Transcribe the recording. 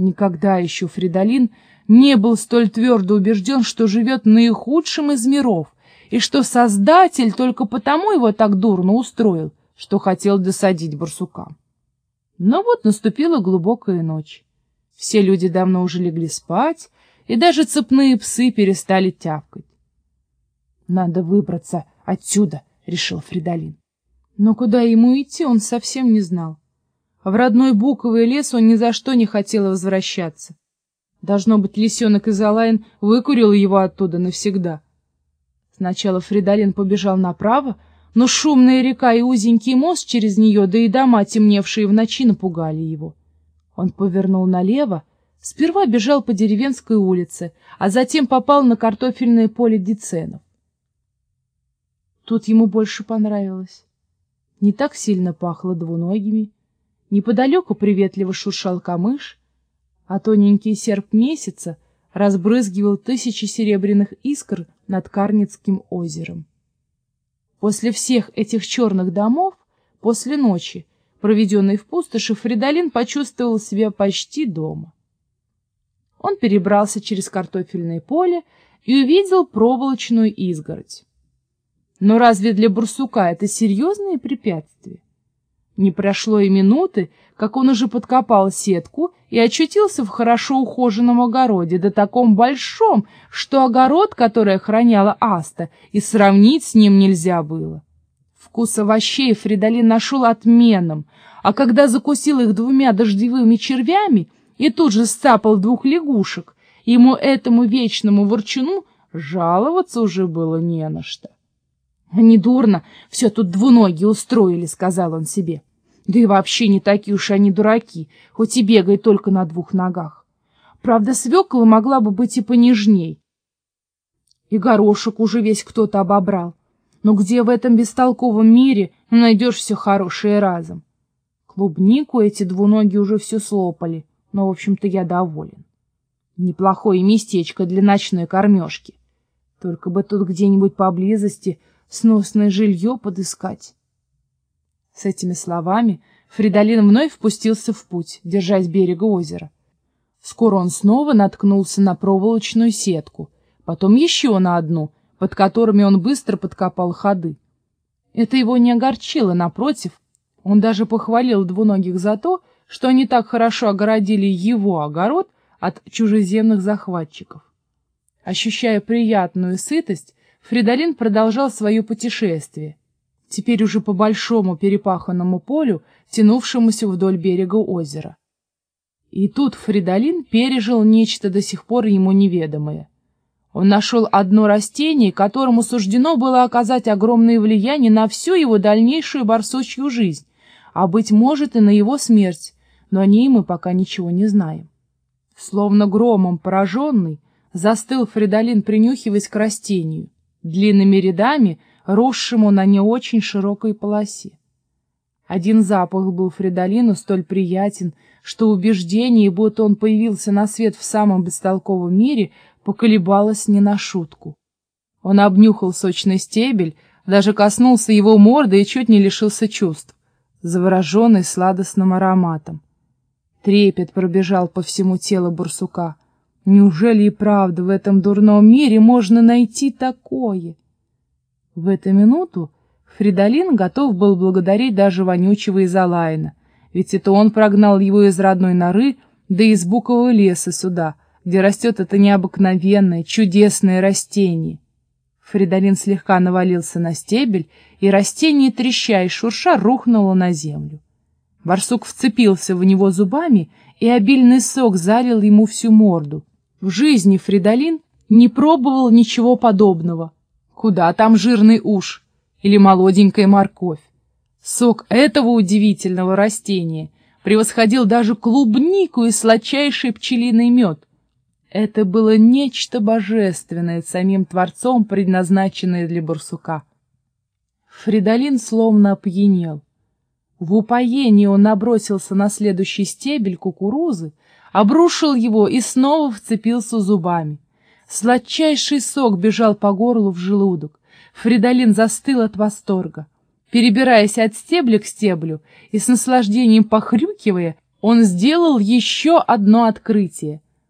Никогда еще Фридолин не был столь твердо убежден, что живет наихудшим из миров, и что Создатель только потому его так дурно устроил, что хотел досадить барсукам. Но вот наступила глубокая ночь. Все люди давно уже легли спать, и даже цепные псы перестали тявкать. «Надо выбраться отсюда», — решил Фридолин. Но куда ему идти, он совсем не знал. В родной буковый лес он ни за что не хотел возвращаться. Должно быть, лисенок Изолайн выкурил его оттуда навсегда. Сначала Фридолин побежал направо, но шумная река и узенький мост через нее, да и дома, темневшие в ночи, напугали его. Он повернул налево, сперва бежал по деревенской улице, а затем попал на картофельное поле деценов. Тут ему больше понравилось. Не так сильно пахло двуногими, неподалеку приветливо шуршал камыш, а тоненький серп месяца разбрызгивал тысячи серебряных искр над Карницким озером. После всех этих черных домов, после ночи, проведенной в пустоши, Фридолин почувствовал себя почти дома. Он перебрался через картофельное поле и увидел проволочную изгородь. Но разве для барсука это серьезные препятствия? Не прошло и минуты, как он уже подкопал сетку и очутился в хорошо ухоженном огороде, да таком большом, что огород, который охраняла Аста, и сравнить с ним нельзя было. Вкус овощей Фридолин нашел отменным, а когда закусил их двумя дождевыми червями и тут же сцапал двух лягушек, ему этому вечному ворчуну жаловаться уже было не на что. «Недурно, все тут двуногие устроили», — сказал он себе. Да и вообще не такие уж они дураки, хоть и бегает только на двух ногах. Правда, свекла могла бы быть и понежней. И горошек уже весь кто-то обобрал. Но где в этом бестолковом мире найдешь все хорошее разом? Клубнику эти двуногие уже все слопали, но, в общем-то, я доволен. Неплохое местечко для ночной кормежки. Только бы тут где-нибудь поблизости сносное жилье подыскать. С этими словами Фридолин вновь впустился в путь, держась берега озера. Скоро он снова наткнулся на проволочную сетку, потом еще на одну, под которыми он быстро подкопал ходы. Это его не огорчило, напротив, он даже похвалил двуногих за то, что они так хорошо огородили его огород от чужеземных захватчиков. Ощущая приятную сытость, Фридолин продолжал свое путешествие, теперь уже по большому перепаханному полю, тянувшемуся вдоль берега озера. И тут Фридолин пережил нечто до сих пор ему неведомое. Он нашел одно растение, которому суждено было оказать огромное влияние на всю его дальнейшую барсучью жизнь, а, быть может, и на его смерть, но о ней мы пока ничего не знаем. Словно громом пораженный, застыл Фридолин, принюхиваясь к растению. Длинными рядами — росшему на не очень широкой полосе. Один запах был Фридолину столь приятен, что убеждение, будто он появился на свет в самом бестолковом мире, поколебалось не на шутку. Он обнюхал сочный стебель, даже коснулся его морды и чуть не лишился чувств, завороженный сладостным ароматом. Трепет пробежал по всему телу барсука. Неужели и правда в этом дурном мире можно найти такое? В эту минуту Фридолин готов был благодарить даже вонючего Изолайна, ведь это он прогнал его из родной норы, да из букового леса сюда, где растет это необыкновенное, чудесное растение. Фридолин слегка навалился на стебель, и растение, треща и шурша, рухнуло на землю. Барсук вцепился в него зубами, и обильный сок залил ему всю морду. В жизни Фридолин не пробовал ничего подобного — Куда там жирный уж или молоденькая морковь? Сок этого удивительного растения превосходил даже клубнику и сладчайший пчелиный мед. Это было нечто божественное, самим Творцом предназначенное для барсука. Фридолин словно опьянел. В упоении он набросился на следующий стебель кукурузы, обрушил его и снова вцепился зубами. Сладчайший сок бежал по горлу в желудок. Фридолин застыл от восторга. Перебираясь от стебля к стеблю и с наслаждением похрюкивая, он сделал еще одно открытие.